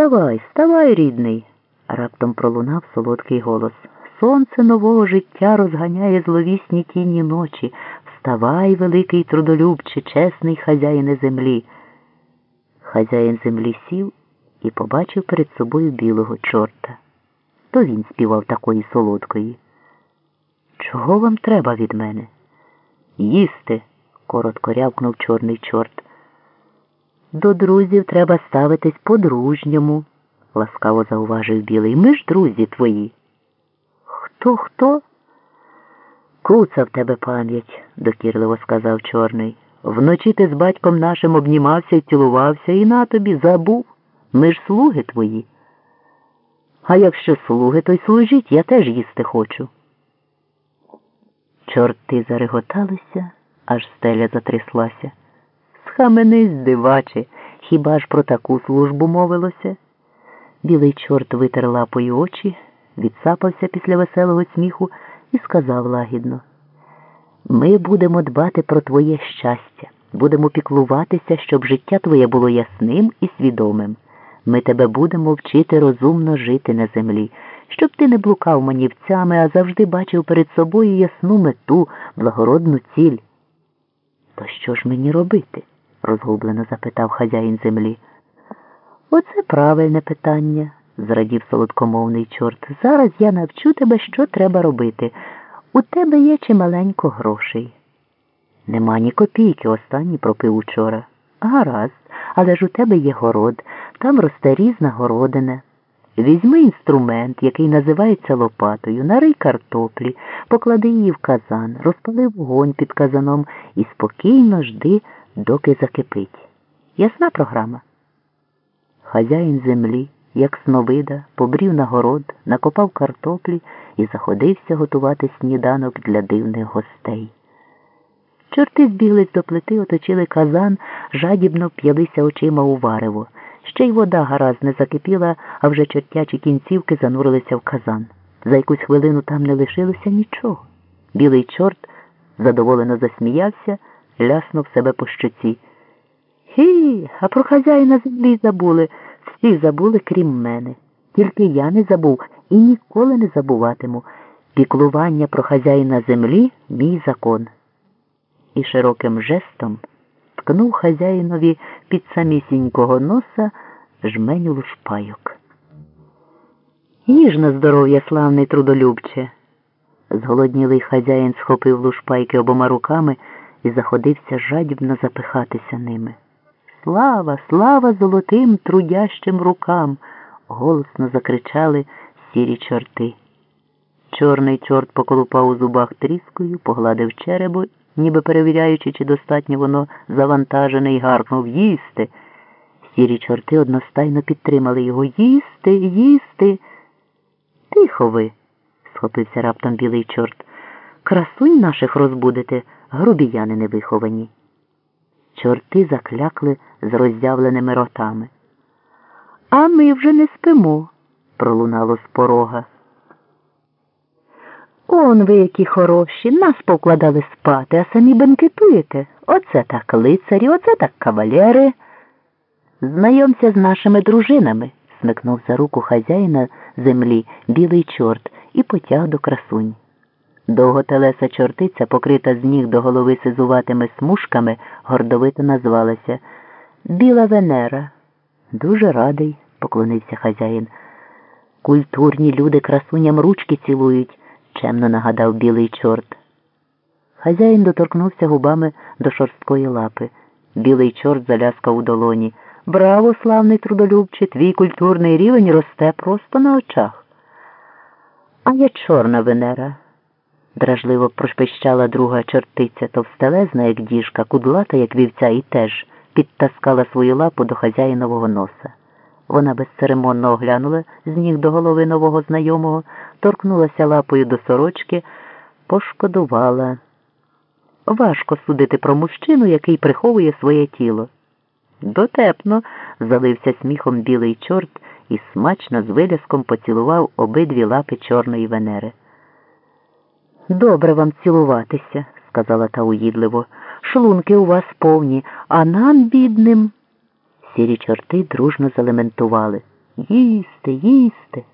Вставай, вставай, рідний, раптом пролунав солодкий голос. Сонце нового життя розганяє зловісні тіні ночі. Вставай, великий трудолюбче, чесний хазяїне землі. Хазяїн землі сів і побачив перед собою білого чорта. То він співав такої солодкої. Чого вам треба від мене? Їсти, коротко рявкнув чорний чорт. До друзів треба ставитись по-дружньому, ласкаво зауважив білий. Ми ж друзі твої. Хто, хто? Куца в тебе пам'ять, докірливо сказав чорний. Вночі ти з батьком нашим обнімався і цілувався, і на тобі забув. Ми ж слуги твої. А якщо слуги, то й служіть, я теж їсти хочу. Чорти зареготалися, аж стеля затряслася. Схаменись, диваче, хіба ж про таку службу мовилося? Білий чорт витер лапою очі, відсапався після веселого сміху і сказав лагідно. Ми будемо дбати про твоє щастя, будемо піклуватися, щоб життя твоє було ясним і свідомим. Ми тебе будемо вчити розумно жити на землі, щоб ти не блукав манівцями, а завжди бачив перед собою ясну мету, благородну ціль. То що ж мені робити? Розгублено запитав хазяїн землі. Оце правильне питання, зрадів солодкомовний чорт. Зараз я навчу тебе, що треба робити. У тебе є чималенько грошей. Нема ні копійки, останній пропив учора. Гаразд, але ж у тебе є город, там росте різна городина. Візьми інструмент, який називається лопатою, нарий картоплі, поклади її в казан, розпали вогонь під казаном і спокійно жди, доки закипить. Ясна програма? Хазяїн землі, як сновида, побрів на город, накопав картоплі і заходився готувати сніданок для дивних гостей. Чорти збіглись до плити, оточили казан, жадібно вп'ялися очима у варево. Ще й вода гаразд не закипіла, а вже чортячі кінцівки занурилися в казан. За якусь хвилину там не лишилося нічого. Білий чорт задоволено засміявся, ляснув себе по щоці. Хі, а про хазяїна землі забули. Всі забули, крім мене. Тільки я не забув і ніколи не забуватиму. Піклування про хазяїна землі мій закон. І широким жестом ткнув хазяїнові під самісінького носа жменю лушпайок. Їж здоров'я, славний трудолюбче. Зголоднілий хазяїн схопив лушпайки обома руками і заходився жадібно запихатися ними. Слава, слава золотим трудящим рукам. голосно закричали сірі чорти. Чорний чорт поколупав у зубах тріскою, погладив черебо, ніби перевіряючи, чи достатньо воно завантажене, і гаркнув їсти. Сірі чорти одностайно підтримали його їсти, їсти. Тихо ви, схопився раптом білий чорт. Красунь наших розбудете, грубіяни невиховані. Чорти заклякли з роззявленими ротами. А ми вже не спимо, пролунало з порога. Он ви які хороші, нас покладали спати, а самі бенкетуєте. Оце так лицарі, оце так кавалери. Знайомся з нашими дружинами, смикнув за руку хазяїна землі білий чорт і потяг до красунь. Довготелеса чортиця, покрита з ніг до голови сизуватими смужками, гордовито назвалася Біла Венера. Дуже радий, поклонився хазяїн. Культурні люди красуням ручки цілують, чемно нагадав білий чорт. Хазяїн доторкнувся губами до шорсткої лапи. Білий чорт заляскав у долоні. Браво, славний трудолюбче, твій культурний рівень росте просто на очах. А я чорна Венера дражливо прошпищала друга чортиця, товстелезна, як діжка, кудлата, як вівця, і теж підтаскала свою лапу до хазяїнового носа. Вона безцеремонно оглянула з ніг до голови нового знайомого, торкнулася лапою до сорочки, пошкодувала. Важко судити про мужчину, який приховує своє тіло. Дотепно, залився сміхом білий чорт і смачно з виляском поцілував обидві лапи чорної венери. Добре вам цілуватися, сказала та уїдливо. Шлунки у вас повні, а нам, бідним. Сірі чорти дружно залементували. їсти, їсти.